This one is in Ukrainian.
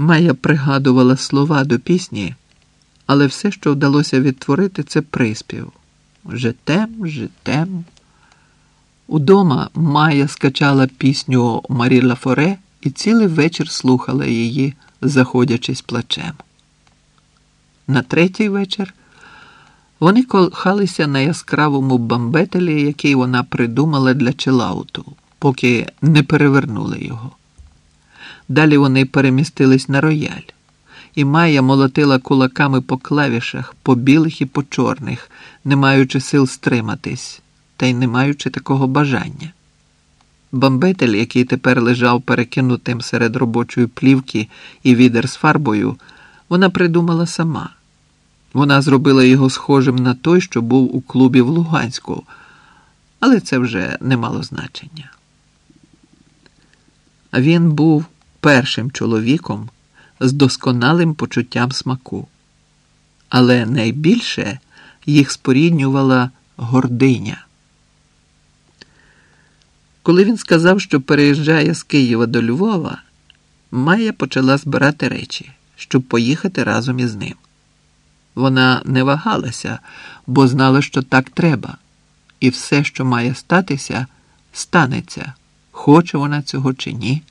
Майя пригадувала слова до пісні, але все, що вдалося відтворити, це приспів. Житем, житем. Удома Майя скачала пісню Марі Лафоре і цілий вечір слухала її, заходячись плачем. На третій вечір вони кохалися на яскравому бамбетелі, який вона придумала для челауту, поки не перевернули його. Далі вони перемістились на рояль, і Майя молотила кулаками по клавішах, по білих і по чорних, не маючи сил стриматись, та й не маючи такого бажання. Бамбетель, який тепер лежав перекинутим серед робочої плівки і відер з фарбою, вона придумала сама. Вона зробила його схожим на той, що був у клубі в Луганську, але це вже не мало значення. Він був першим чоловіком з досконалим почуттям смаку, але найбільше їх споріднювала гординя. Коли він сказав, що переїжджає з Києва до Львова, Майя почала збирати речі, щоб поїхати разом із ним. Вона не вагалася, бо знала, що так треба, і все, що має статися, станеться, хоче вона цього чи ні.